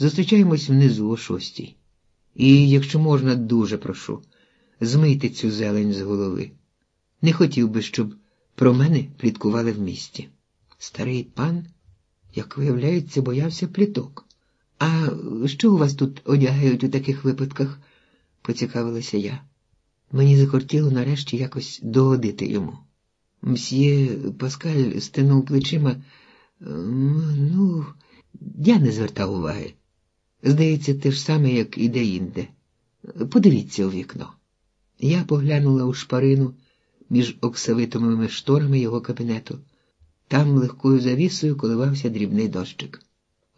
Зустрічаємось внизу о шостій. І, якщо можна, дуже прошу, змийте цю зелень з голови. Не хотів би, щоб про мене пліткували в місті. Старий пан, як виявляється, боявся пліток. А що у вас тут одягають у таких випадках? поцікавилася я. Мені захотіло нарешті якось догодити йому. Мсьє Паскаль стинув плечима. Ну, я не звертав уваги. Здається, те ж саме, як і де-інде. Подивіться у вікно. Я поглянула у шпарину між оксавитими шторами його кабінету. Там легкою завісою коливався дрібний дощик.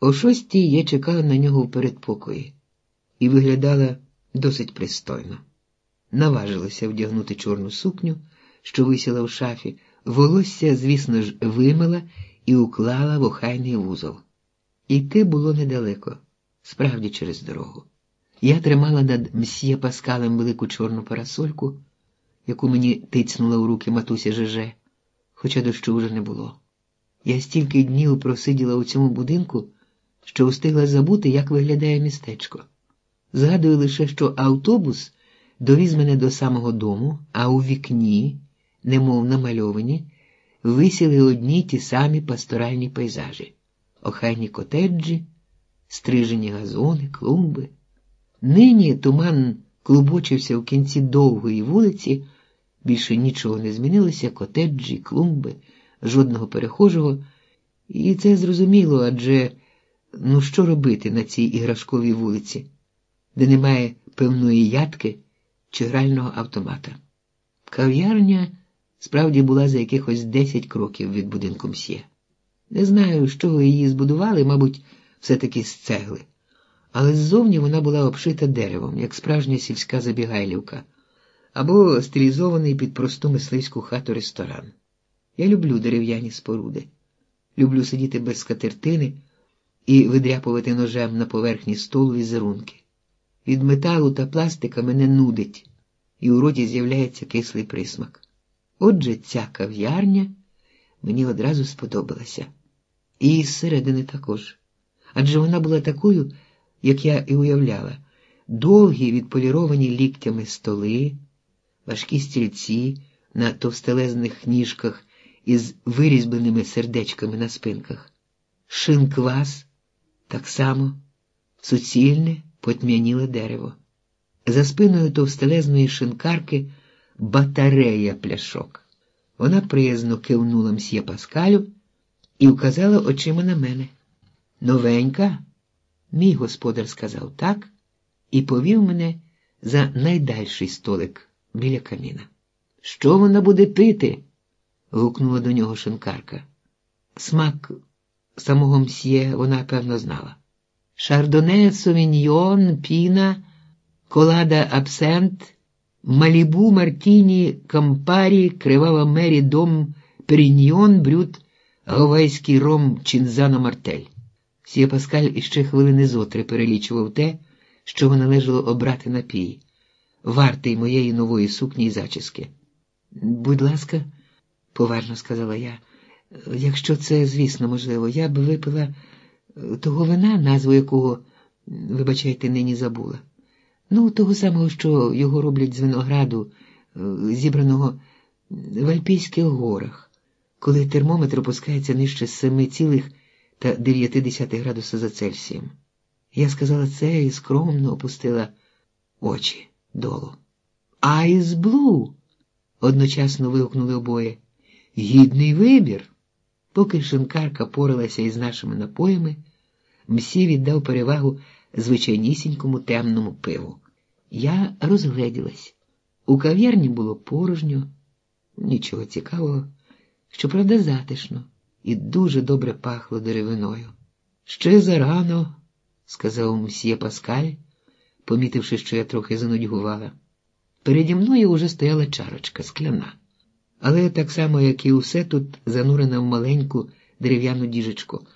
О шостій я чекала на нього в передпокої і виглядала досить пристойно. Наважилася вдягнути чорну сукню, що висіла в шафі, волосся, звісно ж, вимила і уклала в охайний вузол. Іти було недалеко, справді через дорогу. Я тримала над мсьє Паскалем велику чорну парасольку, яку мені тицнула у руки матуся Жеже, хоча дощу вже не було. Я стільки днів просиділа у цьому будинку, що встигла забути, як виглядає містечко. Згадую лише, що автобус довіз мене до самого дому, а у вікні, немов намальовані, висіли одні ті самі пасторальні пейзажі, охайні котеджі, стрижені газони, клумби. Нині туман клубочився в кінці довгої вулиці, більше нічого не змінилося, котеджі, клумби, жодного перехожого, і це зрозуміло, адже ну що робити на цій іграшковій вулиці, де немає певної ядки чи грального автомата. Кав'ярня справді була за якихось десять кроків від будинку мсьє. Не знаю, з чого її збудували, мабуть, все-таки з цегли, але ззовні вона була обшита деревом, як справжня сільська забігайлівка, або стилізований під просту мисливську хату ресторан. Я люблю дерев'яні споруди, люблю сидіти без скатертини і видряпувати ножем на поверхні столу візерунки. Від металу та пластика мене нудить, і у роті з'являється кислий присмак. Отже, ця кав'ярня мені одразу сподобалася. І зсередини також. Адже вона була такою, як я і уявляла, довгі відполіровані ліктями столи, важкі стільці на товстелезних ніжках із вирізбленими сердечками на спинках, шинквас так само, суцільне, потьмяніле дерево. За спиною товстелезної шинкарки батарея пляшок. Вона приязно кивнула мсьє Паскалю і вказала очима на мене. Новенька, мій господар сказав так і повів мене за найдальший столик біля каміна. Що вона буде пити? гукнула до нього шинкарка. Смак самого мсьє вона певно знала. Шардоне, совіньйон, піна, колада абсент, малібу, мартіні, кампарі, кривава мері, дом, періньйон, брют, гавайський ром, чинзано мартель. Сія Паскаль іще хвилини зотри перелічував те, що належало обрати напій, вартий моєї нової сукні й зачіски. Будь ласка, поважно сказала я, якщо це, звісно, можливо, я б випила того вина, назву якого, вибачайте, нині забула. Ну, того самого, що його роблять з винограду, зібраного в Альпійських горах, коли термометр опускається нижче 7,9 градуса за Цельсієм. Я сказала це і скромно опустила очі долу. Айс Блу! одночасно вигукнули обоє. Гідний вибір. Поки шинкарка поралася із нашими напоями, мсі віддав перевагу звичайнісінькому темному пиву. Я розгледілась. У кав'ярні було порожньо, нічого цікавого, щоправда, затишно, і дуже добре пахло деревиною. Ще зарано, сказав мсьє Паскаль, помітивши, що я трохи занудьгувала. Переді мною уже стояла чарочка скляна але так само, як і усе тут занурена в маленьку дерев'яну діжечку.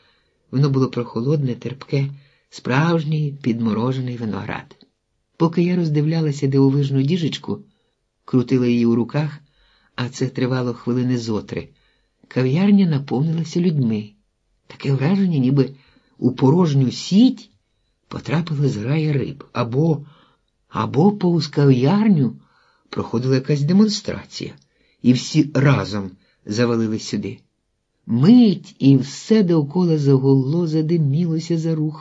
Воно було прохолодне, терпке, справжній підморожений виноград. Поки я роздивлялася дивовижну діжечку, крутила її у руках, а це тривало хвилини зотри. Кав'ярня наповнилася людьми. Таке враження, ніби у порожню сіть потрапила зграя риб, або, або повз кав'ярню проходила якась демонстрація, і всі разом завалили сюди. Мить і все довкола загуло, задимілося за рух.